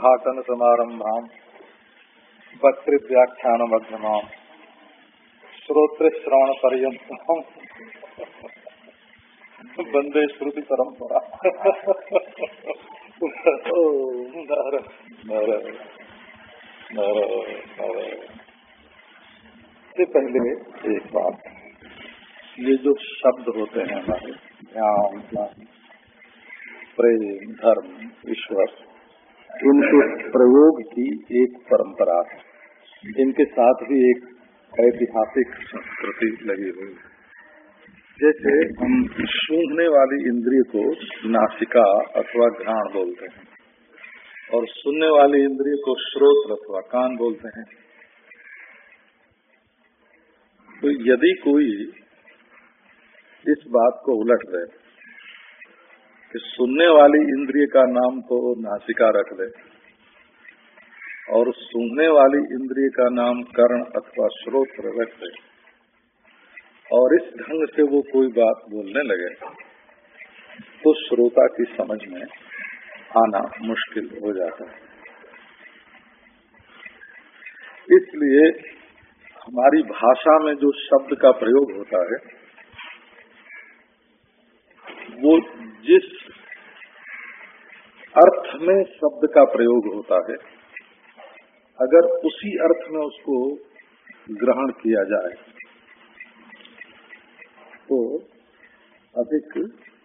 उद्घाटन समारंभा व्याख्यान मध्यमा श्रोत्र श्रवण पर्यत वंदे श्रुति परंपरा से पहले एक बात। ये जो शब्द होते हैं हमारे ध्यान प्रेम, धर्म, ईश्वर इनके प्रयोग की एक परंपरा है। इनके साथ भी एक ऐतिहासिक संस्कृति लगी हुई है। जैसे हम सूंघने वाली इंद्रिय को नासिका अथवा घ्राण बोलते हैं और सुनने वाली इंद्रिय को श्रोत अथवा कान बोलते हैं। तो यदि कोई इस बात को उलट दे कि सुनने वाली इंद्रिय का नाम तो नासिका रख दे। और सुनने वाली इंद्रिय का नाम कर्ण अथवा स्रोत रख दे। और इस ढंग से वो कोई बात बोलने लगे तो श्रोता की समझ में आना मुश्किल हो जाता है। इसलिए हमारी भाषा में जो शब्द का प्रयोग होता है, वो जिस अर्थ में शब्द का प्रयोग होता है, अगर उसी अर्थ में उसको ग्रहण किया जाए तो अधिक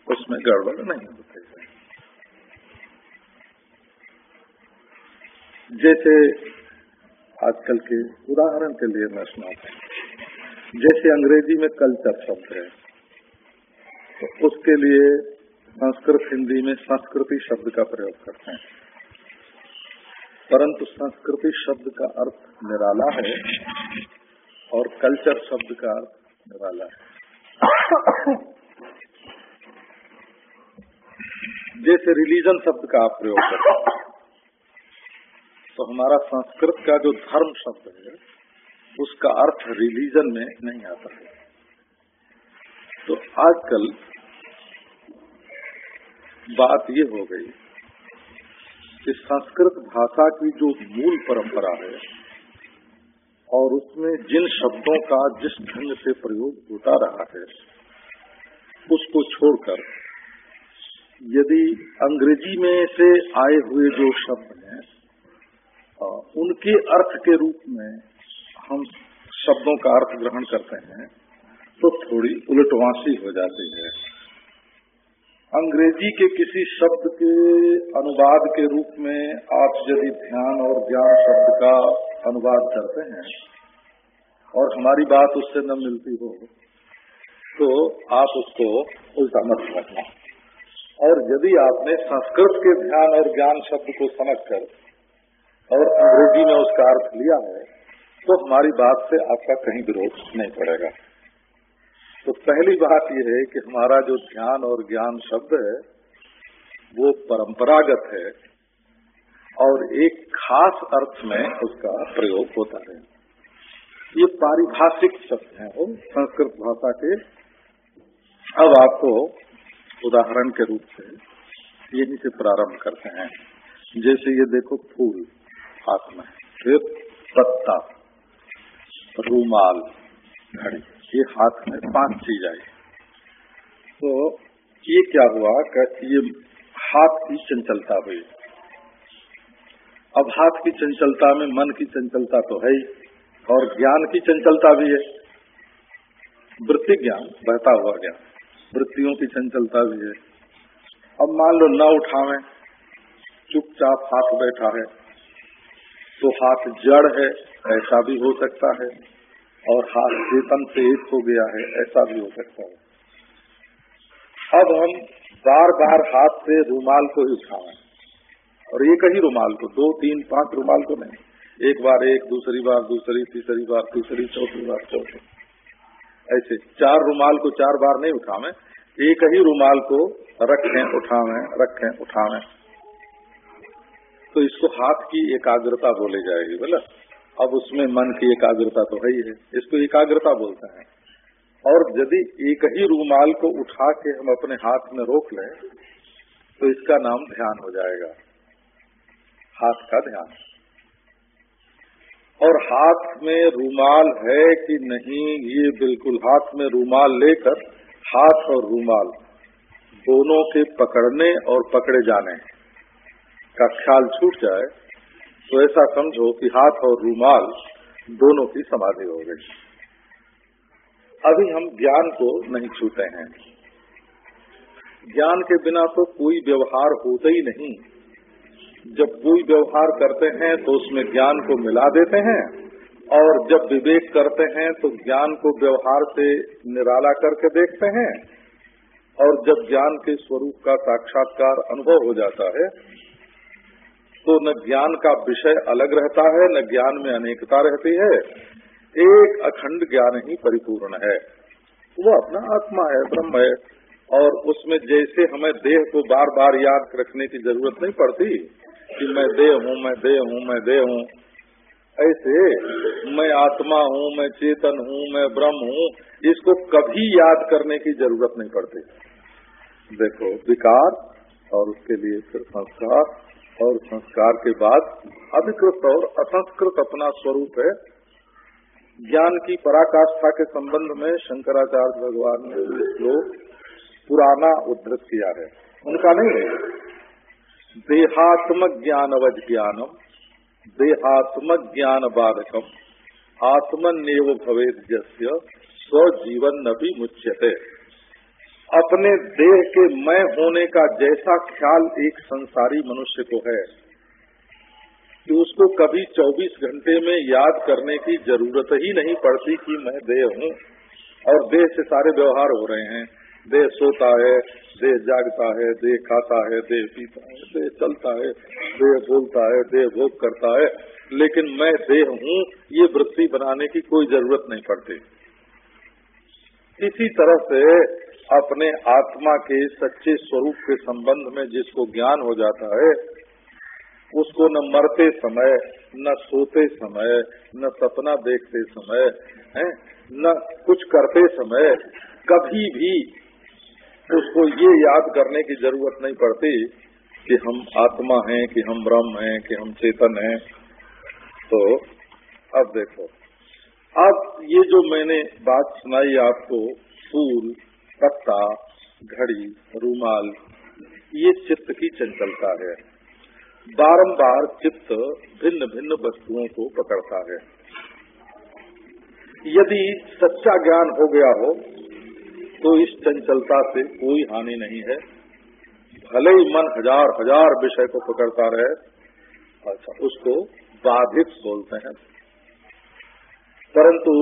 उसमें गड़बड़ नहीं होते जैसे आजकल के उदाहरण के लिए मैं सुनाता हूँ। जैसे अंग्रेज़ी में कल्चर शब्द है तो उसके लिए संस्कृत हिंदी में संस्कृति शब्द का प्रयोग करते हैं। परंतु संस्कृति शब्द का अर्थ निराला है और कल्चर शब्द का अर्थ निराला है। जैसे रिलीजन शब्द का आप प्रयोग करते हैं तो हमारा संस्कृत का जो धर्म शब्द है, उसका अर्थ रिलीजन में नहीं आता है। तो आजकल बात ये हो गई कि संस्कृत भाषा की जो मूल परंपरा है और उसमें जिन शब्दों का जिस ढंग से प्रयोग होता रहा है, उसको छोड़कर यदि अंग्रेज़ी में से आए हुए जो शब्द हैं उनके अर्थ के रूप में हम शब्दों का अर्थ ग्रहण करते हैं तो थोड़ी उलटवासी हो जाती है। अंग्रेज़ी के किसी शब्द के अनुवाद के रूप में आप यदि ध्यान और ज्ञान शब्द का अनुवाद करते हैं और हमारी बात उससे न मिलती हो तो आप उसको उल्टा मत समझना। और यदि आपने संस्कृत के ध्यान और ज्ञान शब्द को समझकर और अंग्रेज़ी में उसका अर्थ लिया है तो हमारी बात से आपका कहीं विरोध नहीं पड़ेगा। तो पहली बात यह है कि हमारा जो ध्यान और ज्ञान शब्द है, वो परंपरागत है और एक खास अर्थ में उसका प्रयोग होता है। ये पारिभाषिक शब्द हैं, वो संस्कृत भाषा के। अब आपको उदाहरण के रूप से यही से प्रारंभ करते हैं। जैसे ये देखो फूल हाथ में, फिर पत्ता, रूमाल, घड़ी। ये हाथ में पाँच चीज़ आई। तो ये क्या हुआ? कि ये हाथ की चंचलता हुई। अब हाथ की चंचलता में मन की चंचलता तो है ही, और ज्ञान की चंचलता भी है। वृत्ति ज्ञान, बहता हुआ ज्ञान। वृत्तियों की चंचलता भी है। अब मान लो न उठावे, चुपचाप हाथ बैठा है तो हाथ जड़ है, ऐसा भी हो सकता है। और हाथ चेतन से एक हो गया है, ऐसा भी हो सकता है। अब हम बार बार हाथ से रूमाल को ही उठाएँ। और एक ही रूमाल को, दो, तीन, पाँच रूमाल को नहीं। एक बार एक, दूसरी बार दूसरी, तीसरी बार तीसरी, चौथी बार चौथी। ऐसे चार रूमाल को चार बार नहीं उठावे एक ही रूमाल को रखें उठावें रखें उठावें तो इसको हाथ की एकाग्रता बोले जाएगी, बोला? अब उसमें मन की एकाग्रता तो है ही है। इसको एकाग्रता बोलते हैं। और यदि एक ही रूमाल को उठा के हम अपने हाथ में रोक लें तो इसका नाम ध्यान हो जाएगा। हाथ का ध्यान। और हाथ में रूमाल है कि नहीं, ये बिल्कुल हाथ में रूमाल लेकर हाथ और रूमाल दोनों के पकड़ने और पकड़े जाने का ख्याल छूट जाए तो ऐसा समझो कि हाथ और रूमाल दोनों की समाधि हो गई। अभी हम ज्ञान को नहीं छूते हैं। ज्ञान के बिना तो कोई व्यवहार होता ही नहीं। जब कोई व्यवहार करते हैं तो उसमें ज्ञान को मिला देते हैं और जब विवेक करते हैं तो ज्ञान को व्यवहार से निराला करके देखते हैं और जब ज्ञान के स्वरूप का साक्षात्कार अनुभव हो जाता है तो न ज्ञान का विषय अलग रहता है, न ज्ञान में अनेकता रहती है। एक अखंड ज्ञान ही परिपूर्ण है। वो अपना आत्मा है, ब्रह्म है, और उसमें जैसे हमें देह को बार बार याद रखने की ज़रूरत नहीं पड़ती कि मैं देह हूँ, मैं देह हूँ, मैं देह हूँ। ऐसे मैं आत्मा हूँ, मैं चेतन हूँ, मैं ब्रह्म हूँ, इसको कभी याद करने की ज़रूरत नहीं पड़ती। देखो, विकार और उसके लिए फिर संस्कार। और संस्कार के बाद अधिकृत और असंस्कृत अपना स्वरूप है। ज्ञान की पराकाष्ठा के संबंध में शंकराचार्य भगवान ने श्लोक पुराना उद्धृत किया है। उनका नहीं है। देहात्मक ज्ञानवज ज्ञानम देहात्मक ज्ञान बाधकम आत्मनिव भवेद जस्य स्वजीवन न भी मुच्यते। अपने देह के मैं होने का जैसा ख्याल एक संसारी मनुष्य को है, कि उसको कभी 24 घंटे में याद करने की ज़रूरत ही नहीं पड़ती कि मैं देह हूँ, और देह से सारे व्यवहार हो रहे हैं। देह सोता है, देह जागता है, देह खाता है, देह पीता है, देह चलता है, देह बोलता है, देह भोग करता है। लेकिन मैं देह हूँ, ये वृत्ति बनाने की कोई ज़रूरत नहीं पड़ती। इसी तरह से अपने आत्मा के सच्चे स्वरूप के संबंध में जिसको ज्ञान हो जाता है, उसको न मरते समय, न सोते समय, न सपना देखते समय, है, न कुछ करते समय, कभी भी उसको ये याद करने की ज़रूरत नहीं पड़ती कि हम आत्मा हैं, कि हम ब्रह्म हैं, कि हम चेतन हैं। तो अब देखो, अब ये जो मैंने बात सुनाई आपको, फूल पत्ता, घड़ी, रूमाल, ये चित्त की चंचलता है। बारंबार चित्त भिन्न भिन्न वस्तुओं को पकड़ता है। यदि सच्चा ज्ञान हो गया हो तो इस चंचलता से कोई हानि नहीं है। भले ही मन हज़ार हज़ार विषय को पकड़ता रहे अच्छा उसको बाधित बोलते हैं। परंतु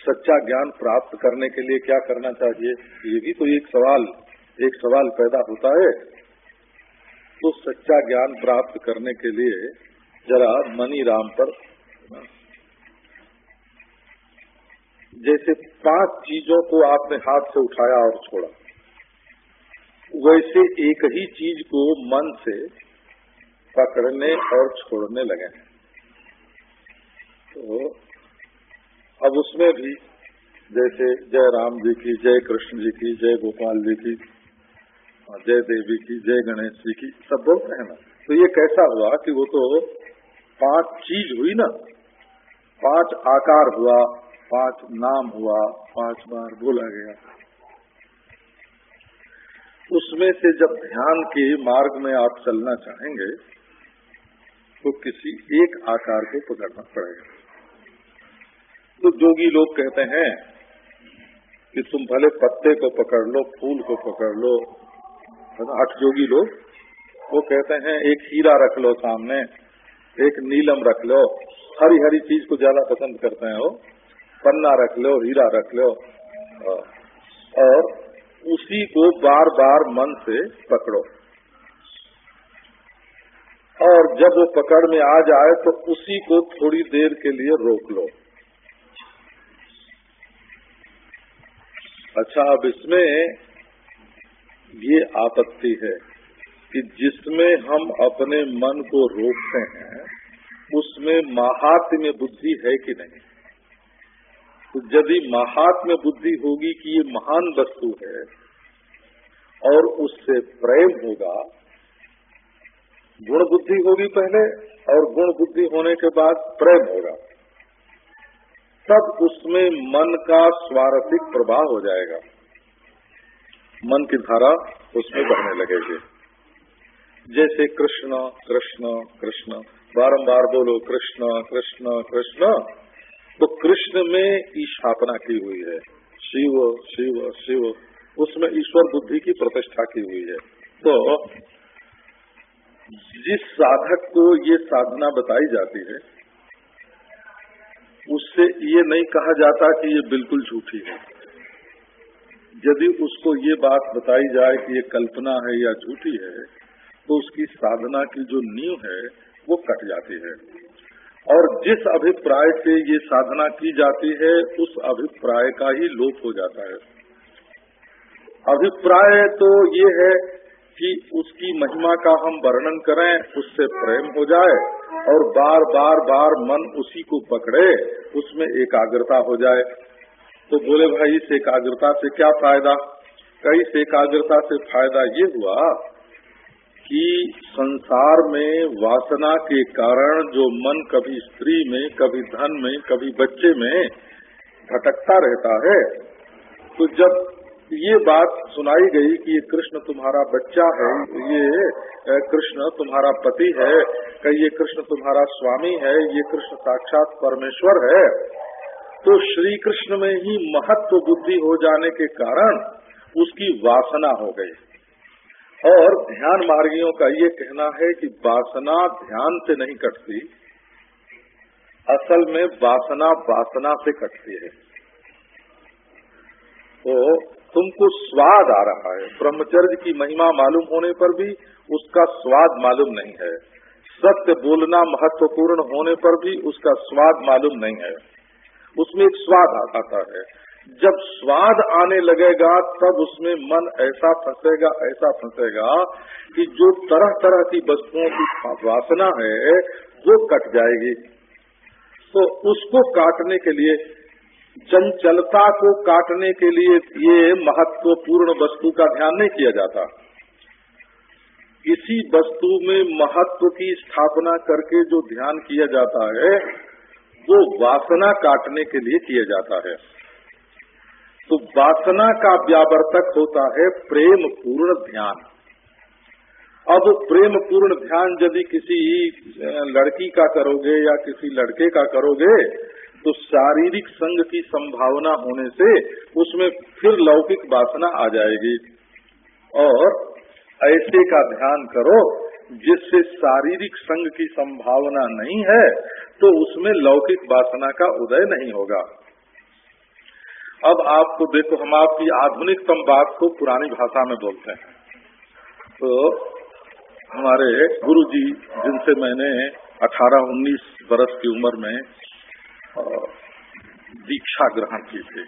सच्चा ज्ञान प्राप्त करने के लिए क्या करना चाहिए? ये भी तो एक सवाल एक सवाल पैदा होता है। तो सच्चा ज्ञान प्राप्त करने के लिए जरा मनी राम पर जैसे पाँच चीज़ों को आपने हाथ से उठाया और छोड़ा। वैसे एक ही चीज़ को मन से पकड़ने और छोड़ने लगे तो अब उसमें भी जैसे जय राम जी की, जय कृष्ण जी की, जय गोपाल जी की जय देवी की, जय गणेश जी की, सब बोलते हैं। ना तो ये कैसा हुआ कि वो तो पाँच चीज़ हुई ना? पाँच आकार हुआ, पाँच नाम हुआ, पाँच बार बोला गया। उसमें से जब ध्यान के मार्ग में आप चलना चाहेंगे तो किसी एक आकार को पकड़ना पड़ेगा। तो जोगी लोग कहते हैं कि तुम भले पत्ते को पकड़ लो, फूल को पकड़ लो, है ना अठ जोगी लोग, वो कहते हैं, एक हीरा रख लो सामने, एक नीलम रख लो हरी हरी चीज़ को ज़्यादा पसंद करते हैं वो, पन्ना रख लो, हीरा रख लो और उसी को बार बार मन से पकड़ो। और जब वो पकड़ में आ जाए तो उसी को थोड़ी देर के लिए रोक लो। अच्छा अब इसमें ये आपत्ति है कि जिसमें हम अपने मन को रोकते हैं, उसमें महात्म्य बुद्धि है कि नहीं? तो यदि महात्म्य बुद्धि होगी कि ये महान वस्तु है और उससे प्रेम होगा, गुण बुद्धि होगी पहले और गुण बुद्धि होने के बाद प्रेम होगा। तब उसमें मन का स्वार्थिक प्रभाव हो जाएगा। मन की धारा उसमें बढ़ने लगेगी। जैसे कृष्ण कृष्ण कृष्ण, बारंबार बोलो, कृष्ण कृष्ण कृष्ण तो कृष्ण में ईशापना की हुई है। शिव शिव शिव, उसमें ईश्वर बुद्धि की प्रतिष्ठा की हुई है। तो जिस साधक को ये साधना बताई जाती है उससे ये नहीं कहा जाता कि ये बिल्कुल झूठी है। यदि उसको ये बात बताई जाए कि ये कल्पना है या झूठी है तो उसकी साधना की जो नींव है, वो कट जाती है। और जिस अभिप्राय से ये साधना की जाती है, उस अभिप्राय का ही लोप हो जाता है। अभिप्राय तो ये है कि उसकी महिमा का हम वर्णन करें, उससे प्रेम हो जाए और बार बार बार मन उसी को पकड़े, उसमें एकाग्रता हो जाए। तो बोले, भाई, इस एकाग्रता से क्या फ़ायदा? कई से एकाग्रता से फ़ायदा ये हुआ कि संसार में वासना के कारण जो मन कभी स्त्री में, कभी धन में, कभी बच्चे में भटकता रहता है तो जब ये बात सुनाई गई कि ये कृष्ण तुम्हारा बच्चा है ये कृष्ण तुम्हारा पति है ये कृष्ण तुम्हारा स्वामी है, ये कृष्ण साक्षात परमेश्वर है तो श्री कृष्ण में ही महत्व बुद्धि हो जाने के कारण उसकी वासना हो गई। और ध्यान मार्गियों का ये कहना है कि वासना ध्यान से नहीं कटती, असल में वासना वासना से कटती है। तो तुमको स्वाद आ रहा है। ब्रह्मचर्य की महिमा मालूम होने पर भी उसका स्वाद मालूम नहीं है। सत्य बोलना महत्वपूर्ण होने पर भी उसका स्वाद मालूम नहीं है। उसमें एक स्वाद आता है। जब स्वाद आने लगेगा, तब उसमें मन ऐसा फंसेगा ऐसा फंसेगा कि जो तरह तरह की वस्तुओं की वासना है, वो कट जाएगी। तो उसको काटने के लिए चंचलता को काटने के लिए ये महत्वपूर्ण वस्तु का ध्यान नहीं किया जाता। किसी वस्तु में महत्व की स्थापना करके जो ध्यान किया जाता है, वो वासना काटने के लिए किया जाता है। तो वासना का व्यावर्तक होता है प्रेम पूर्ण ध्यान। अब प्रेम पूर्ण ध्यान यदि किसी लड़की का करोगे या किसी लड़के का करोगे तो शारीरिक संग की संभावना होने से उसमें फिर लौकिक वासना आ जाएगी। और ऐसे का ध्यान करो, जिससे शारीरिक संग की संभावना नहीं है तो उसमें लौकिक वासना का उदय नहीं होगा। अब आपको देखो, हम आपकी आधुनिकतम बात को पुरानी भाषा में बोलते हैं। तो हमारे गुरु जी जिनसे मैंने 18-19 बरस की उम्र में दीक्षा ग्रहण की थी।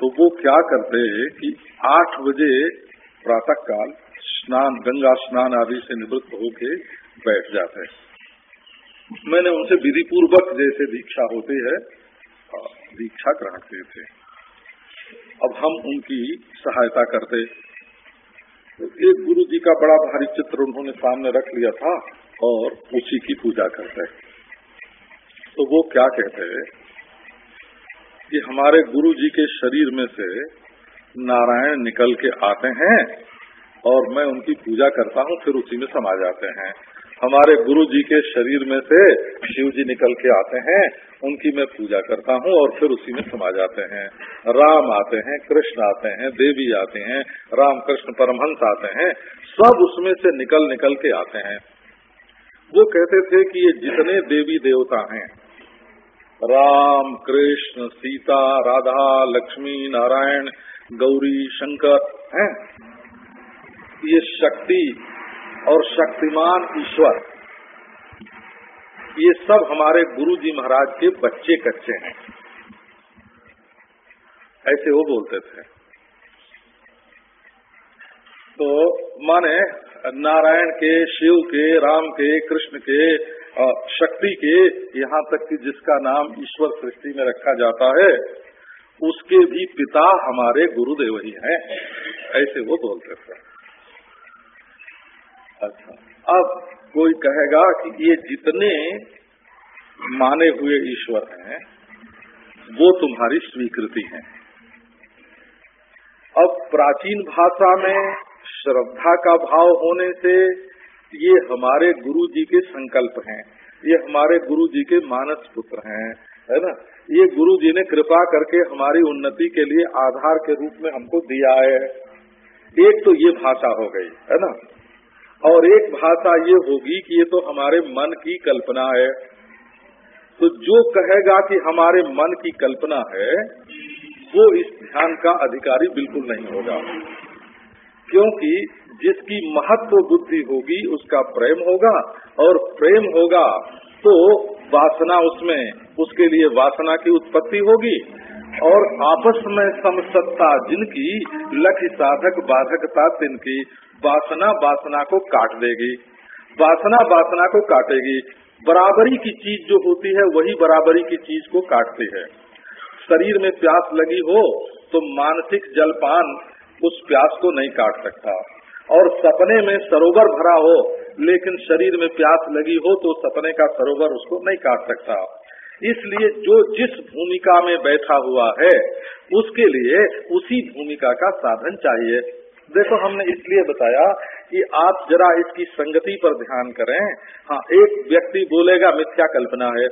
तो वो क्या करते कि आठ बजे प्रातः काल स्नान, गंगा स्नान आदि से निवृत्त होके बैठ जाते मैंने उनसे विधि पूर्वक जैसे दीक्षा होती है दीक्षा ग्रहण किए थे। अब हम उनकी सहायता करते तो एक गुरु जी का बड़ा भारी चित्र उन्होंने सामने रख लिया था और उसी की पूजा करते तो वो क्या कहते हैं कि हमारे गुरु जी के शरीर में से नारायण निकल के आते हैं और मैं उनकी पूजा करता हूँ, फिर उसी में समा जाते हैं। हमारे गुरु जी के शरीर में से शिव जी निकल के आते हैं, उनकी मैं पूजा करता हूँ और फिर उसी में समा जाते हैं। राम आते हैं, कृष्ण आते हैं, देवी आते हैं राम कृष्ण परमहंस आते हैं, सब उसमें से निकल निकल के आते हैं। वो कहते थे कि ये जितने देवी देवता हैं राम कृष्ण, सीता, राधा, लक्ष्मी, नारायण, गौरी, शंकर, हैं? ये शक्ति और शक्तिमान ईश्वर, ये सब हमारे गुरु जी महाराज के बच्चे कच्चे हैं। ऐसे वो बोलते थे। तो माने नारायण के, शिव के, राम के, कृष्ण के शक्ति के यहाँ तक कि जिसका नाम ईश्वर सृष्टि में रखा जाता है, उसके भी पिता हमारे गुरुदेव ही हैं। ऐसे वो बोलते थे अच्छा अब कोई कहेगा कि ये जितने माने हुए ईश्वर हैं, वो तुम्हारी स्वीकृति है। अब प्राचीन भाषा में श्रद्धा का भाव होने से ये हमारे गुरु जी के संकल्प हैं। ये हमारे गुरु जी के मानस पुत्र हैं, है ना? ये गुरु जी ने कृपा करके हमारी उन्नति के लिए आधार के रूप में हमको दिया है। एक तो ये भाषा हो गई, है ना? और एक भाषा ये होगी कि ये तो हमारे मन की कल्पना है। तो जो कहेगा कि हमारे मन की कल्पना है, वो इस ध्यान का अधिकारी बिल्कुल नहीं होगा। क्योंकि जिसकी महत्व बुद्धि होगी, उसका प्रेम होगा, और प्रेम होगा तो वासना उसमें, उसके लिए वासना की उत्पत्ति होगी। और आपस में समसत्ता जिनकी लक्ष्य साधक बाधकता तिनकी, वासना वासना को काट देगी। वासना वासना को काटेगी। बराबरी की चीज़ जो होती है, वही बराबरी की चीज़ को काटती है। शरीर में प्यास लगी हो तो मानसिक जलपान उस प्यास को नहीं काट सकता। और सपने में सरोवर भरा हो, लेकिन शरीर में प्यास लगी हो तो सपने का सरोवर उसको नहीं काट सकता। इसलिए जो जिस भूमिका में बैठा हुआ है, उसके लिए उसी भूमिका का साधन चाहिए। देखो, हमने इसलिए बताया कि आप जरा इसकी संगति पर ध्यान करें। हाँ एक व्यक्ति बोलेगा, मिथ्या कल्पना है।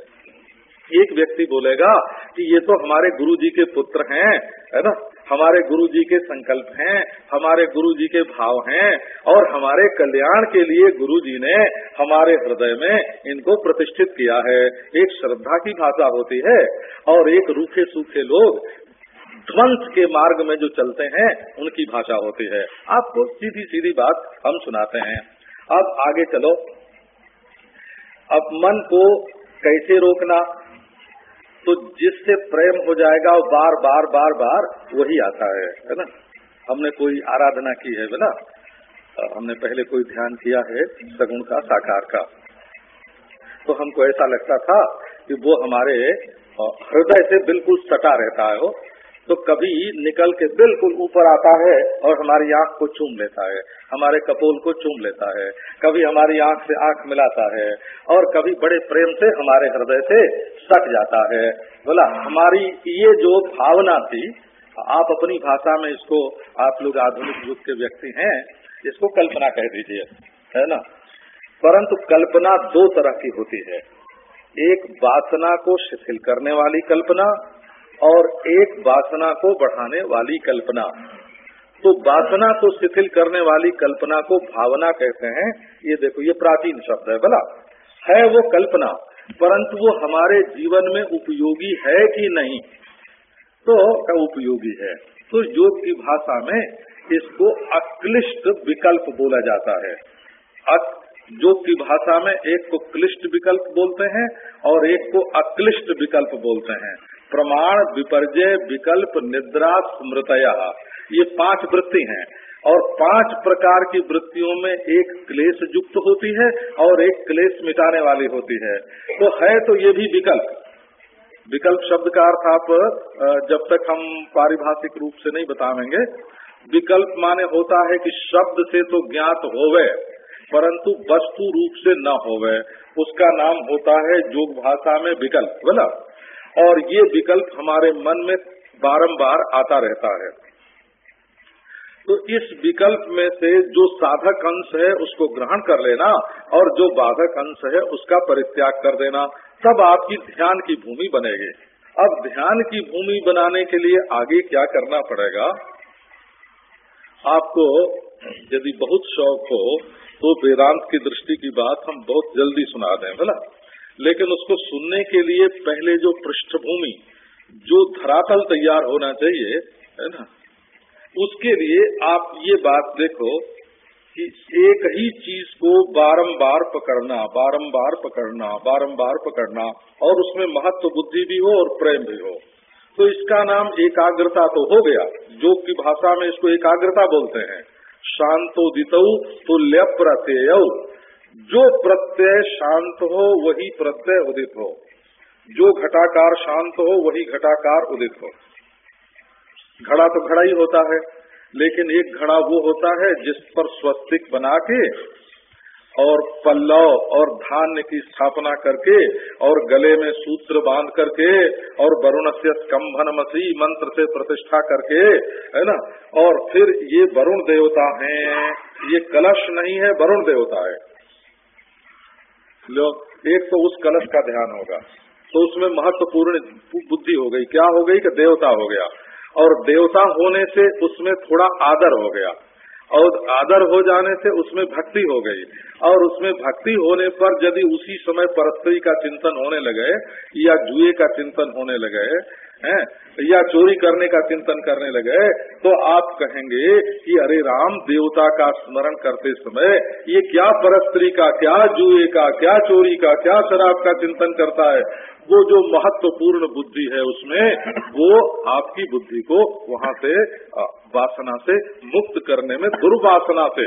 एक व्यक्ति बोलेगा कि ये तो हमारे गुरु जी के पुत्र हैं, है ना? हमारे गुरु जी के संकल्प हैं, हमारे गुरु जी के भाव हैं, और हमारे कल्याण के लिए गुरु जी ने हमारे हृदय में इनको प्रतिष्ठित किया है। एक श्रद्धा की भाषा होती है, और एक रूखे सूखे लोग ध्वंस के मार्ग में जो चलते हैं, उनकी भाषा होती है। आपको सीधी सीधी बात हम सुनाते हैं। अब आगे चलो। अब मन को कैसे रोकना? तो जिससे प्रेम हो जाएगा वो बार बार बार बार, वही आता है है ना? हमने कोई आराधना की है ना? हमने पहले कोई ध्यान किया है सगुण का, साकार का। तो हमको ऐसा लगता था कि वो हमारे हृदय से बिल्कुल सटा रहता है वो। तो कभी निकल के बिल्कुल ऊपर आता है और हमारी आँख को चूम लेता है, हमारे कपोल को चूम लेता है, कभी हमारी आँख से आँख मिलाता है और कभी बड़े प्रेम से हमारे हृदय से सट जाता है। बोला, हमारी ये जो भावना थी, आप अपनी भाषा में इसको, आप लोग आधुनिक युग के व्यक्ति हैं, इसको कल्पना कह दीजिए, है ना? परंतु कल्पना दो तरह की होती है। एक वासना को शिथिल करने वाली कल्पना और एक वासना को बढ़ाने वाली कल्पना। तो वासना को शिथिल करने वाली कल्पना को भावना कहते हैं। ये देखो, ये प्राचीन शब्द है बोला है वो कल्पना, परंतु वो हमारे जीवन में उपयोगी है कि नहीं? तो उपयोगी है? तो योग की भाषा में इसको अक्लिष्ट विकल्प बोला जाता है। योग की भाषा में एक को क्लिष्ट विकल्प बोलते हैं और एक को अक्लिष्ट विकल्प बोलते हैं। प्रमाण विपर्जय विकल्प निद्रा स्मृतया। ये पाँच वृत्ति हैं। और पाँच प्रकार की वृत्तियों में एक क्लेश युक्त होती है और एक क्लेश मिटाने वाली होती है। तो है तो ये भी विकल्प। विकल्प शब्द का अर्थ आप जब तक हम पारिभाषिक रूप से नहीं बतावेंगे, विकल्प माने होता है कि शब्द से तो ज्ञात होवे, परंतु वस्तु रूप से न होवे। उसका नाम होता है जोग भाषा में विकल्प बोला और ये विकल्प हमारे मन में बारंबार आता रहता है। तो इस विकल्प में से जो साधक अंश है, उसको ग्रहण कर लेना और जो बाधक अंश है, उसका परित्याग कर देना। तब आपकी ध्यान की भूमि बनेगी। अब ध्यान की भूमि बनाने के लिए आगे क्या करना पड़ेगा? आपको यदि बहुत शौक हो तो वेदांत की दृष्टि की बात हम बहुत जल्दी सुना दें बोला लेकिन उसको सुनने के लिए पहले जो पृष्ठभूमि, जो धरातल तैयार होना चाहिए, है ना, उसके लिए आप ये बात देखो कि एक ही चीज़ को बारंबार पकड़ना बारंबार पकड़ना बारंबार पकड़ना, और उसमें महत्व बुद्धि भी हो और प्रेम भी हो। तो इसका नाम एकाग्रता तो हो गया। जो की भाषा में इसको एकाग्रता बोलते हैं। शांतोदित तुल्य प्रत्यय जो प्रत्यय शांत हो, वही प्रत्यय उदित हो। जो घटाकार शांत हो, वही घटाकार उदित हो। घड़ा तो घड़ा ही होता है, लेकिन एक घड़ा वो होता है जिस पर स्वस्तिक बना के और पल्लव और धान्य की स्थापना करके और गले में सूत्र बाँध करके और वरुण से स्कम्भन मसी मंत्र से प्रतिष्ठा करके, है ना? और फिर ये वरुण देवता हैं, ये कलश नहीं है, वरुण देवता है। लो, एक तो उस कलश का ध्यान होगा तो उसमें महत्वपूर्ण बुद्धि हो गई। क्या हो गई? कि देवता हो गया। और देवता होने से उसमें थोड़ा आदर हो गया। और आदर हो जाने से उसमें भक्ति हो गई। और उसमें भक्ति होने पर यदि उसी समय परस्त्री का चिंतन होने लगे, या जुए का चिंतन होने लगे हैं, या चोरी करने का चिंतन करने लगे तो आप कहेंगे कि अरे राम, देवता का स्मरण करते समय ये क्या परस्त्री का, क्या जुए का, क्या चोरी का, क्या शराब का चिंतन करता है? वो जो महत्वपूर्ण बुद्धि है उसमें, वो आपकी बुद्धि को वहाँ से वासना से मुक्त करने में दुर्वासना से,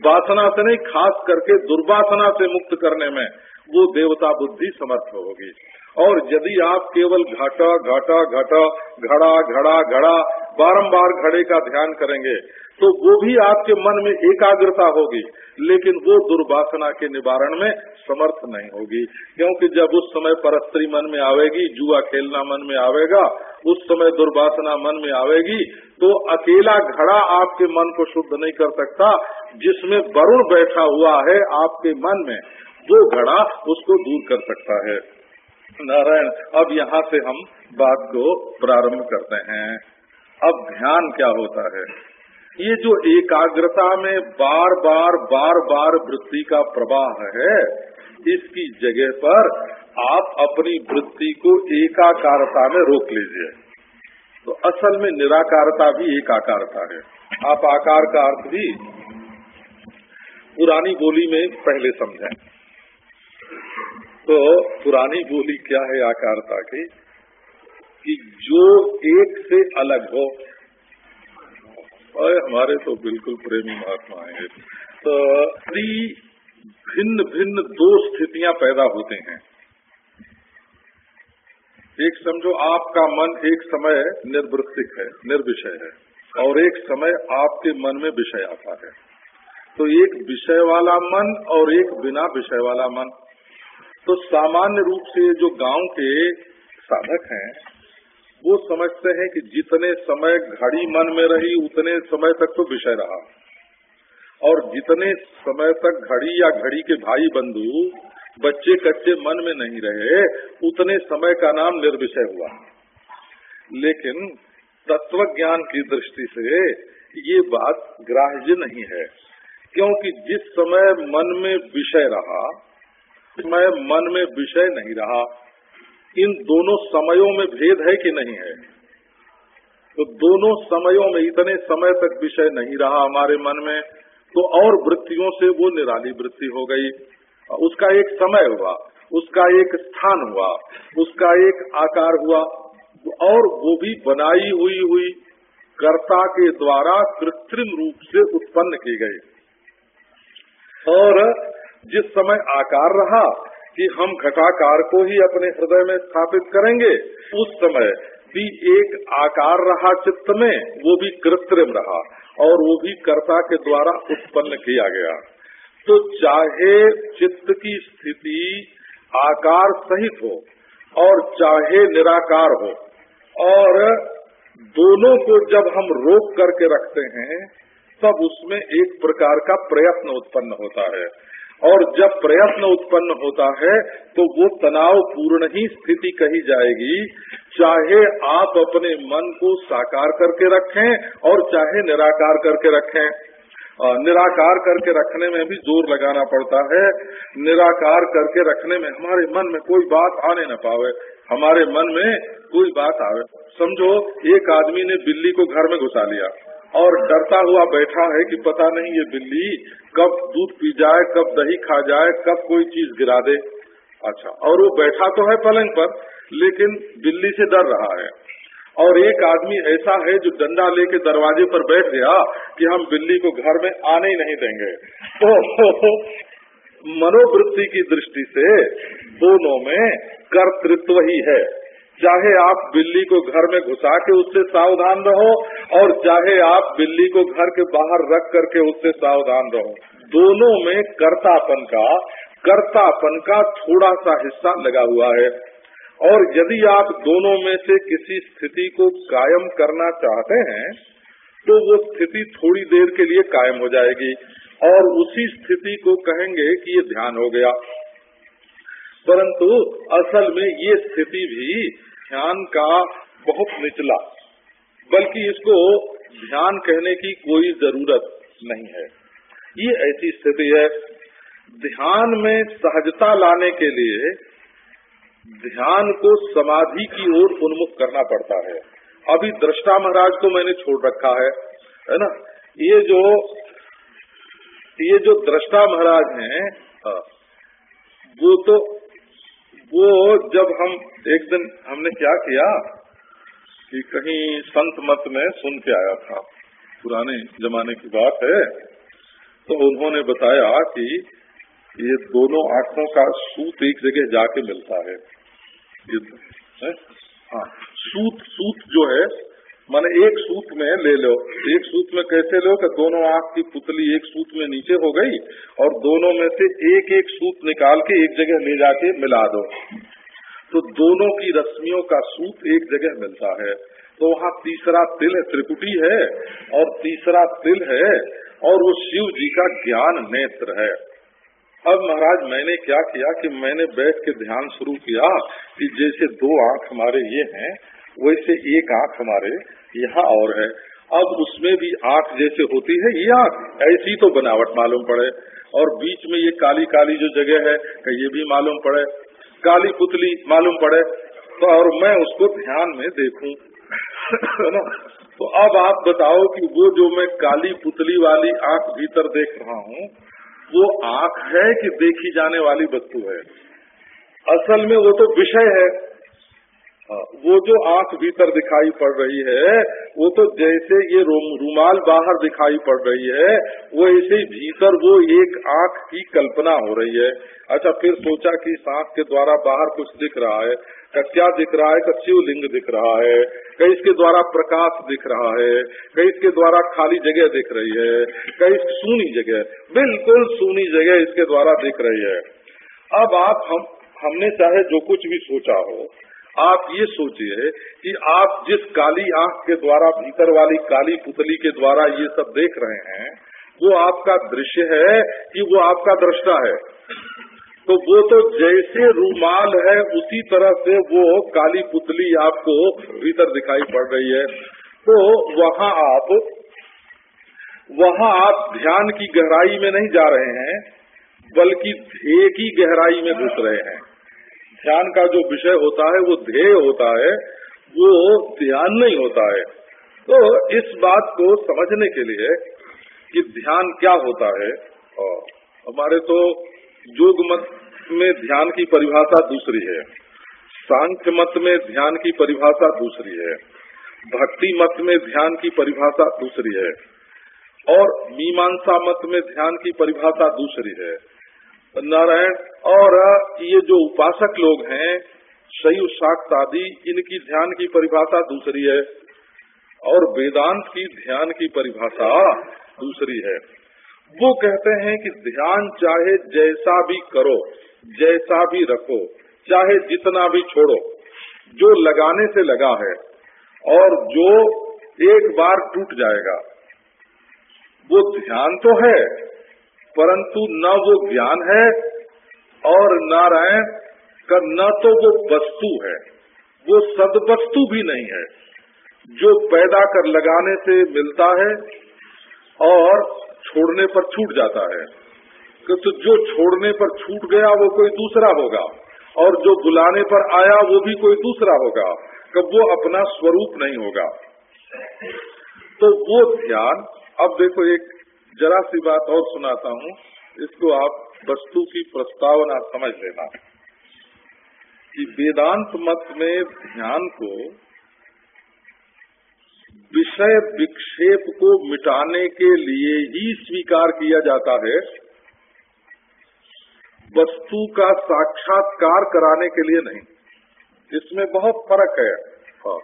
वासना से नहीं, खास करके दुर्वासना से मुक्त करने में वो देवता बुद्धि समर्थ होगी। और यदि आप केवल घटा घटा घटा, घड़ा घड़ा घड़ा बारंबार घड़े का ध्यान करेंगे तो वो भी आपके मन में एकाग्रता होगी, लेकिन वो दुर्वासना के निवारण में समर्थ नहीं होगी। क्योंकि जब उस समय परस्त्री मन में आवेगी, जुआ खेलना मन में आवेगा, उस समय दुर्वासना मन में आवेगी तो अकेला घड़ा आपके मन को शुद्ध नहीं कर सकता। जिसमें वरुण बैठा हुआ है आपके मन में, वो घड़ा उसको दूर कर सकता है। नारायण, अब यहाँ से हम बात को प्रारंभ करते हैं। अब ध्यान क्या होता है? ये जो एकाग्रता में बार बार बार बार वृत्ति का प्रवाह है, इसकी जगह पर आप अपनी वृत्ति को एकाकारता में रोक लीजिए। तो असल में निराकारता भी एकाकारता है। आप आकार का अर्थ भी पुरानी बोली में पहले समझें। तो पुरानी बोली क्या है आकारता की? कि जो एक से अलग हो। और हमारे तो बिल्कुल प्रेमी महात्मा है। तो भिन्न भिन्न दो स्थितियाँ पैदा होते हैं। एक समझो आपका मन एक समय निर्वृत्तिक है, निर्विषय है, और एक समय आपके मन में विषय आता है। तो एक विषय वाला मन और एक बिना विषय वाला मन। तो सामान्य रूप से जो गाँव के साधक हैं, वो समझते हैं कि जितने समय घड़ी मन में रही, उतने समय तक तो विषय रहा। और जितने समय तक घड़ी या घड़ी के भाई बंधु बच्चे कच्चे मन में नहीं रहे, उतने समय का नाम निर्विषय हुआ। लेकिन तत्व ज्ञान की दृष्टि से ये बात ग्राह्य नहीं है, क्योंकि जिस समय मन में विषय रहा समय मन में विषय नहीं रहा। इन दोनों समयों में भेद है कि नहीं है? तो दोनों समयों में इतने समय तक विषय नहीं रहा हमारे मन में तो और वृत्तियों से वो निराली वृत्ति हो गई। उसका एक समय हुआ, उसका एक स्थान हुआ, उसका एक आकार हुआ, और वो भी बनाई हुई हुई कर्ता के द्वारा कृत्रिम रूप से उत्पन्न की गई। और जिस समय आकार रहा कि हम घटाकार को ही अपने हृदय में स्थापित करेंगे, उस समय भी एक आकार रहा चित्त में, वो भी कृत्रिम रहा और वो भी कर्ता के द्वारा उत्पन्न किया गया। तो चाहे चित्त की स्थिति आकार सहित हो और चाहे निराकार हो, और दोनों को जब हम रोक करके रखते हैं, तब उसमें एक प्रकार का प्रयत्न उत्पन्न होता है। और जब प्रयत्न उत्पन्न होता है तो वो तनाव पूर्ण ही स्थिति कही जाएगी। चाहे आप अपने मन को साकार करके रखें और चाहे निराकार करके रखें। निराकार करके रखने में भी ज़ोर लगाना पड़ता है। निराकार करके रखने में हमारे मन में कोई बात आने न पावे। हमारे मन में कोई बात आवे। समझो, एक आदमी ने बिल्ली को घर में घुसा लिया। और डरता हुआ बैठा है कि पता नहीं ये बिल्ली कब दूध पी जाए, कब दही खा जाए, कब कोई चीज़ गिरा दे। अच्छा और वो बैठा तो है पलंग पर, लेकिन बिल्ली से डर रहा है। और एक आदमी ऐसा है जो डंडा लेके दरवाजे पर बैठ गया कि हम बिल्ली को घर में आने ही नहीं देंगे। तो मनोवृत्ति की दृष्टि से दोनों में कर्तृत्व ही है। चाहे आप बिल्ली को घर में घुसा के उससे सावधान रहो और चाहे आप बिल्ली को घर के बाहर रख करके उससे सावधान रहो। दोनों में कर्तापन का कर्तापन का थोड़ा सा हिस्सा लगा हुआ है। और यदि आप दोनों में से किसी स्थिति को कायम करना चाहते हैं तो वो स्थिति थोड़ी देर के लिए कायम हो जाएगी। और उसी स्थिति को कहेंगे कि ये ध्यान हो गया। परंतु असल में ये स्थिति भी ध्यान का बहुत निचला बल्कि इसको ध्यान कहने की कोई ज़रूरत नहीं है। ये ऐसी स्थिति है ध्यान में सहजता लाने के लिए ध्यान को समाधि की ओर उन्मुख करना पड़ता है। अभी दृष्टा महाराज को मैंने छोड़ रखा है है ना? ये जो ये जो दृष्टा महाराज हैं हाँ, वो तो वो जब हम एक दिन हमने क्या किया? कि कहीं संत मत में सुन के आया था। पुराने जमाने की बात है। तो उन्होंने बताया कि ये दोनों आँखों का सूत एक जगह जाके मिलता है। ये हाँ? सूत सूत जो है, माने एक सूत में ले लो। एक सूत में कैसे लो कि दोनों आँख की पुतली एक सूत में नीचे हो गई और दोनों में से एक एक सूत निकाल के एक जगह ले जाके मिला दो। तो दोनों की रश्मियों का सूत एक जगह मिलता है। तो वहाँ तीसरा तिल है त्रिकुटी है और तीसरा तिल है और वो शिव जी का ज्ञान नेत्र है। अब महाराज, मैंने क्या किया कि मैंने बैठ के ध्यान शुरू किया कि जैसे दो आँख हमारे ये हैं, वैसे एक आँख हमारे यहाँ और है। अब उसमें भी आँख जैसे होती है, ये आँख, ऐसी तो बनावट मालूम पड़े। और बीच में ये काली काली जो जगह है ये भी मालूम पड़े। काली पुतली मालूम पड़े तो और मैं उसको ध्यान में देखूँ है ना? तो अब आप बताओ कि वो जो मैं काली पुतली वाली आँख भीतर देख रहा हूँ वो आँख है कि देखी जाने वाली वस्तु है? असल में वो तो विषय है। हाँ, वो जो आँख भीतर दिखाई पड़ रही है, वो तो जैसे ये रूमाल बाहर दिखाई पड़ रही है, वो ऐसे भीतर वो एक आँख की कल्पना हो रही है। अच्छा फिर सोचा कि आँख के द्वारा बाहर कुछ दिख रहा है क्या दिख रहा है का शिवलिंग दिख रहा है, कहीं इसके द्वारा प्रकाश दिख रहा है, कहीं इसके द्वारा खाली जगह दिख रही है, कहीं सूनी जगह, बिल्कुल सूनी जगह इसके द्वारा दिख रही है। अब आप, हम, हमने चाहे जो कुछ भी सोचा हो आप ये सोचिए कि आप जिस काली आँख के द्वारा, भीतर वाली काली पुतली के द्वारा ये सब देख रहे हैं, वो आपका दृश्य है कि वो आपका दृष्टा है। तो वो तो जैसे रूमाल है, उसी तरह से वो काली पुतली आपको भीतर दिखाई पड़ रही है। तो वहाँ आप वहाँ आप ध्यान की गहराई में नहीं जा रहे हैं, बल्कि ध्येय की गहराई में घुस रहे हैं। ध्यान का जो विषय होता है, वो ध्येय होता है, वो ध्यान नहीं होता है। तो इस बात को समझने के लिए कि ध्यान क्या होता है, और हमारे तो योग मत में ध्यान की परिभाषा दूसरी है, सांख्य मत में ध्यान की परिभाषा दूसरी है, भक्ति मत में ध्यान की परिभाषा दूसरी है, और मीमांसा मत में ध्यान की परिभाषा दूसरी है। नारायण। और ये जो उपासक लोग हैं शैव शाक्त आदि, इनकी ध्यान की परिभाषा दूसरी है। और वेदांत की ध्यान की परिभाषा दूसरी है। वो कहते हैं कि ध्यान चाहे जैसा भी करो, जैसा भी रखो, चाहे जितना भी छोड़ो, जो लगाने से लगा है, और जो एक बार टूट जाएगा, वो ध्यान तो है परंतु न वो ज्ञान है और नारायण का न तो वो वस्तु है, वो सदवस्तु भी नहीं है, जो पैदा कर लगाने से मिलता है और छोड़ने पर छूट जाता है। तो जो छोड़ने पर छूट गया, वो कोई दूसरा होगा, और जो बुलाने पर आया, वो भी कोई दूसरा होगा कब वो अपना स्वरूप नहीं होगा। तो वो ध्यान, अब देखो एक जरा सी बात और सुनाता हूँ। इसको आप वस्तु की प्रस्तावना समझ लेना। कि वेदांत मत में ध्यान को विषय विक्षेप को मिटाने के लिए ही स्वीकार किया जाता है। वस्तु का साक्षात्कार कराने के लिए नहीं। इसमें बहुत फ़र्क है। हाँ।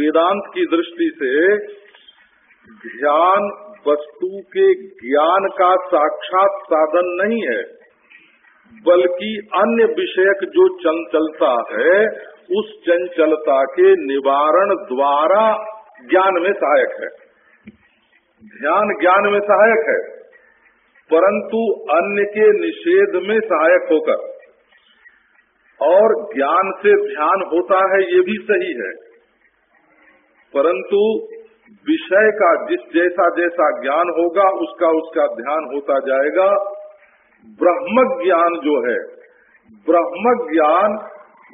वेदांत की दृष्टि से ध्यान वस्तु के ज्ञान का साक्षात साधन नहीं है, बल्कि अन्य विषयक जो चंचलता है, उस चंचलता के निवारण द्वारा ज्ञान में सहायक है। ध्यान ज्ञान में सहायक है, परंतु अन्य के निषेध में सहायक होकर। और ज्ञान से ध्यान होता है, ये भी सही है। परंतु विषय का जिस जैसा जैसा ज्ञान होगा, उसका उसका ध्यान होता जाएगा। ब्रह्म ज्ञान जो है ब्रह्म ज्ञान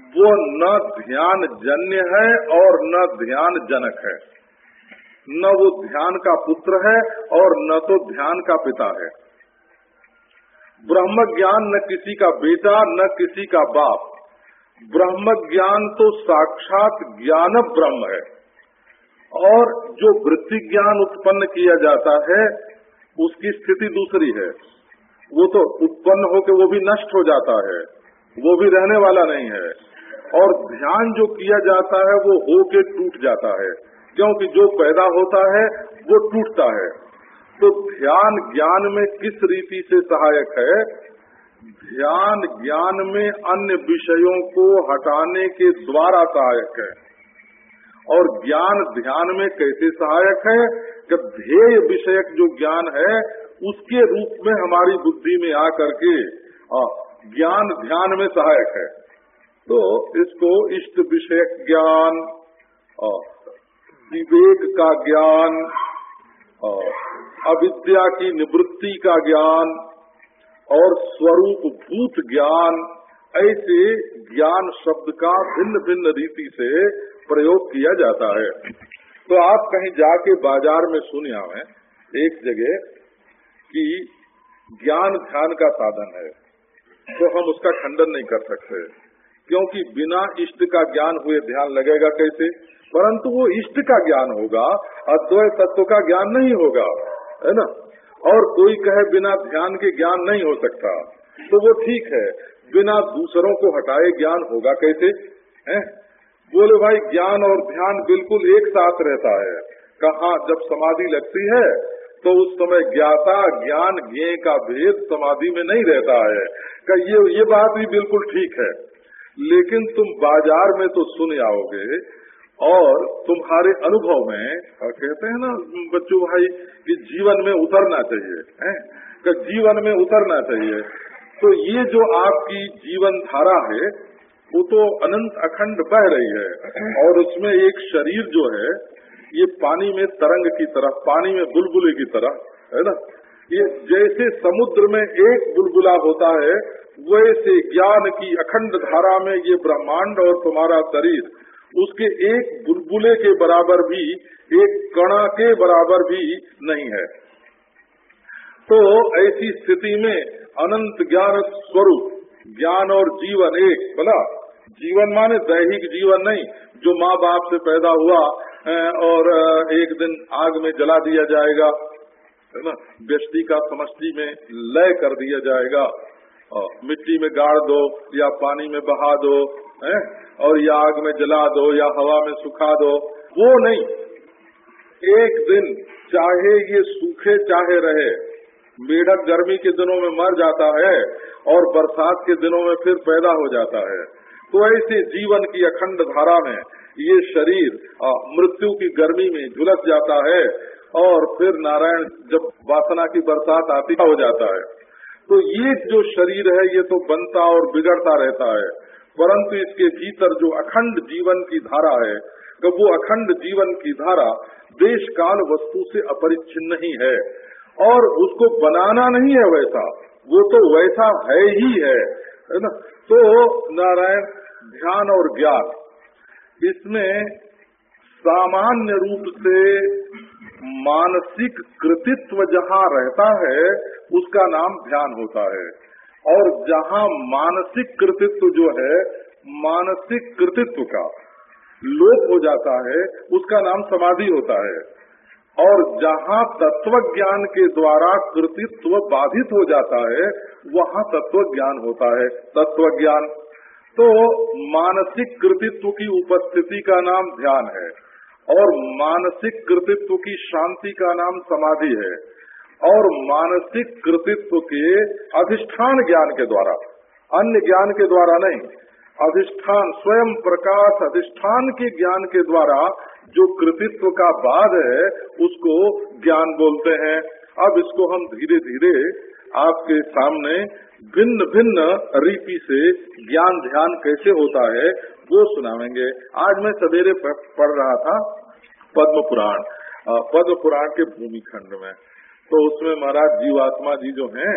वो न ध्यान जन्य है और न ध्यान जनक है। न वो ध्यान का पुत्र है और न तो ध्यान का पिता है। ब्रह्म ज्ञान न किसी का बेटा, न किसी का बाप। ब्रह्म ज्ञान तो साक्षात ज्ञान ब्रह्म है। और जो वृत्ति ज्ञान उत्पन्न किया जाता है, उसकी स्थिति दूसरी है। वो तो उत्पन्न होकर वो भी नष्ट हो जाता है, वो भी रहने वाला नहीं है। और ध्यान जो किया जाता है, वो होके टूट जाता है, क्योंकि जो पैदा होता है, वो टूटता है। तो ध्यान ज्ञान में किस रीति से सहायक है? ध्यान ज्ञान में अन्य विषयों को हटाने के द्वारा सहायक है। और ज्ञान ध्यान में कैसे सहायक है? कि ध्येय विषयक जो ज्ञान है, उसके रूप में हमारी बुद्धि में आ करके ज्ञान ध्यान में सहायक है। तो इसको इष्ट विषयक ज्ञान विवेक का ज्ञान अविद्या की निवृत्ति का ज्ञान, और स्वरूप भूत ज्ञान ऐसे ज्ञान शब्द का भिन्न भिन्न रीति से प्रयोग किया जाता है। तो आप कहीं जाके बाज़ार में सुनिया में एक जगह, कि ज्ञान ध्यान का साधन है तो हम उसका खंडन नहीं कर सकते। क्योंकि बिना इष्ट का ज्ञान हुए ध्यान लगेगा कैसे? परंतु वो इष्ट का ज्ञान होगा, अद्वैत तत्व का ज्ञान नहीं होगा, है ना? और कोई कहे बिना ध्यान के ज्ञान नहीं हो सकता तो वो ठीक है। बिना दूसरों को हटाए ज्ञान होगा कैसे? है? बोले, भाई, ज्ञान और ध्यान बिल्कुल एक साथ रहता है। कहा जब समाधि लगती है तो उस समय ज्ञाता, ज्ञान ज्ञ का भेद समाधि में नहीं रहता है। का ये ये बात भी बिल्कुल ठीक है। लेकिन तुम बाज़ार में तो सुन आओगे और तुम्हारे अनुभव में कहते हैं ना, बच्चों भाई, कि जीवन में उतरना चाहिए। है? कि जीवन में उतरना चाहिए। तो ये जो आपकी जीवन धारा है, वो तो अनंत अखंड बह रही है। और उसमें एक शरीर जो है, ये पानी में तरंग की तरह, पानी में बुलबुले की तरह, है ना? ये जैसे समुद्र में एक बुलबुला होता है, वैसे ज्ञान की अखंड धारा में ये ब्रह्मांड और तुम्हारा शरीर, उसके एक बुलबुले के बराबर भी, एक कणा के बराबर भी नहीं है। तो ऐसी स्थिति में अनंत ज्ञान स्वरूप, ज्ञान और जीवन एक, बोला? जीवन माने दैहिक जीवन नहीं, जो माँ बाप से पैदा हुआ और एक दिन आग में जला दिया जाएगा, है ना? व्यक्ति का समष्टि में लय कर दिया जाएगा मिट्टी में गाड़ दो, या पानी में बहा दो, है? और या आग में जला दो, या हवा में सुखा दो, वो नहीं। एक दिन चाहे ये सूखे चाहे रहे मेढक गर्मी के दिनों में मर जाता है और बरसात के दिनों में फिर पैदा हो जाता है। तो ऐसे जीवन की अखंड धारा में ये शरीर मृत्यु की गर्मी में झुलस जाता है और फिर नारायण जब वासना की बरसात आती हो जाता है। तो ये जो शरीर है, ये तो बनता और बिगड़ता रहता है। परंतु इसके भीतर जो अखंड जीवन की धारा है तो वो अखंड जीवन की धारा देश काल वस्तु से अपरिच्छिन्न ही है। और उसको बनाना नहीं है वैसा। वो तो वैसा है ही है है ना? तो नारायण, ध्यान और ज्ञान। इसमें सामान्य रूप से मानसिक कृतित्व जहाँ रहता है, उसका नाम ध्यान होता है। और जहाँ मानसिक कृतित्व जो है, मानसिक कृतित्व का लोप हो जाता है, उसका नाम समाधि होता है। और जहाँ तत्व ज्ञान के द्वारा कृतित्व बाधित हो जाता है, वहाँ तत्व ज्ञान होता है। तत्व ज्ञान तो मानसिक कृतित्व की उपस्थिति का नाम ध्यान है, और मानसिक कृतित्व की शांति का नाम समाधि है, और मानसिक कृतित्व के अधिष्ठान ज्ञान के द्वारा। अन्य ज्ञान के द्वारा नहीं, अधिष्ठान, स्वयं प्रकाश अधिष्ठान के ज्ञान के द्वारा जो कृतित्व का बाद है, उसको ज्ञान बोलते हैं। अब इसको हम धीरे धीरे आपके सामने भिन्न भिन्न रीति से ज्ञान ध्यान कैसे होता है, वो सुनावेंगे। आज मैं सवेरे पढ़ रहा था पद्म पुराण पद्म पुराण के भूमि खंड में। तो उसमें महाराज जीवात्मा जी जो हैं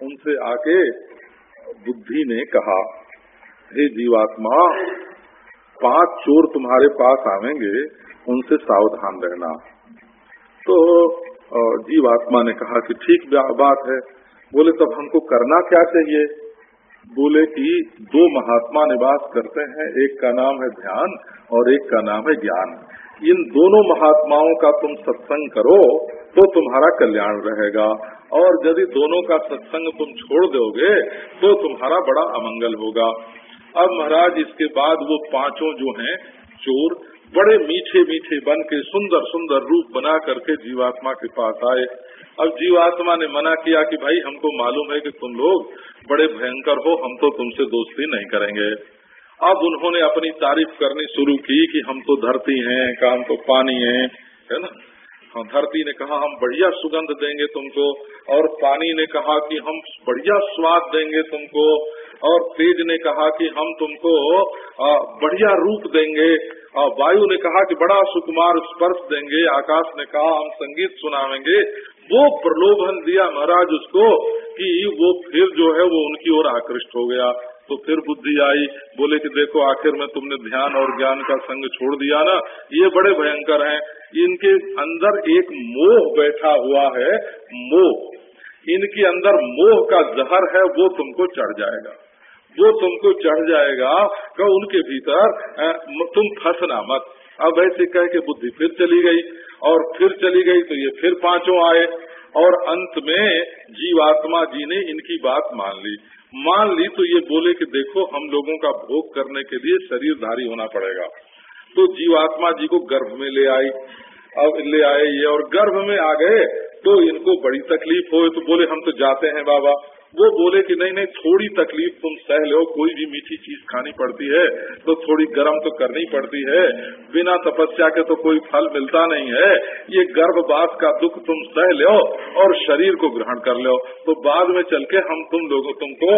उनसे आके बुद्धि ने कहा, हे जीवात्मा पाँच चोर तुम्हारे पास आवेंगे, उनसे सावधान रहना। तो जीवात्मा ने कहा कि ठीक बात है। बोले, तब हमको करना क्या चाहिए? बोले कि, दो महात्मा निवास करते हैं, एक का नाम है ध्यान और एक का नाम है ज्ञान। इन दोनों महात्माओं का तुम सत्संग करो तो तुम्हारा कल्याण रहेगा। और यदि दोनों का सत्संग तुम छोड़ दोगे तो तुम्हारा बड़ा अमंगल होगा। अब महाराज, इसके बाद वो पाँचों जो हैं, चोर, बड़े मीठे मीठे बन के सुंदर सुंदर रूप बना करके जीवात्मा के पास आए। अब जीवात्मा ने मना किया कि भाई, हमको मालूम है कि तुम लोग बड़े भयंकर हो, हम तो तुमसे दोस्ती नहीं करेंगे। अब उन्होंने अपनी तारीफ़ करनी शुरू की कि हम तो धरती हैं, काम तो पानी है है ना? हाँ धरती ने कहा, हम बढ़िया सुगंध देंगे तुमको, और पानी ने कहा कि हम बढ़िया स्वाद देंगे तुमको। और तेज ने कहा कि हम तुमको बढ़िया रूप देंगे। और वायु ने कहा कि बड़ा सुकुमार स्पर्श देंगे। आकाश ने कहा, हम संगीत सुनावेंगे। वो प्रलोभन दिया महाराज उसको कि वो फिर जो है वो उनकी ओर आकृष्ट हो गया। तो फिर बुद्धि आई, बोले कि देखो, आखिर में तुमने ध्यान और ज्ञान का संग छोड़ दिया ना? ये बड़े भयंकर हैं। इनके अंदर एक मोह बैठा हुआ है, मोह। इनके अंदर मोह का जहर है, वो तुमको चढ़ जाएगा। वो तुमको चढ़ जाएगा कि उनके भीतर तुम फंसना मत। अब ऐसे कह के बुद्धि फिर चली गई, और फिर चली गई तो ये फिर पाँचों आए, और अंत में जीवात्मा जी ने इनकी बात मान ली। मान ली तो ये बोले कि देखो, हम लोगों का भोग करने के लिए शरीरधारी होना पड़ेगा। तो जीवात्मा जी को गर्भ में ले आई, अब ले आए ये, और गर्भ में आ गए तो इनको बड़ी तकलीफ़ हो तो बोले, हम तो जाते हैं बाबा। वो बोले कि नहीं नहीं, थोड़ी तकलीफ़ तुम सह लो, कोई भी मीठी चीज़ खानी पड़ती है तो थोड़ी गर्म तो करनी पड़ती है। बिना तपस्या के तो कोई फल मिलता नहीं है। ये गर्भवास का दुख तुम सह लो और शरीर को ग्रहण कर लो। तो बाद में चल के हम तुम लोगों, तुमको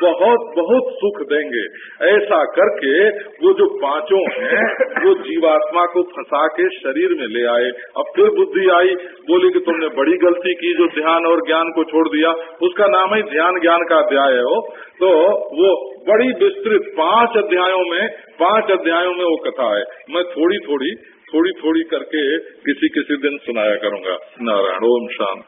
बहुत बहुत सुख देंगे। ऐसा करके वो जो पाँचों हैं, वो जीवात्मा को फंसा के शरीर में ले आए। अब फिर बुद्धि आई, बोली कि तुमने बड़ी गलती की जो ध्यान और ज्ञान को छोड़ दिया। उसका नाम ही ध्यान ज्ञान का अध्याय है वो तो वो बड़ी विस्तृत पाँच अध्यायों में, पाँच अध्यायों में वो कथा है। मैं थोड़ी थोड़ी थोड़ी थोड़ी करके किसी किसी दिन सुनाया करूँगा। नारायण। ओम शांत।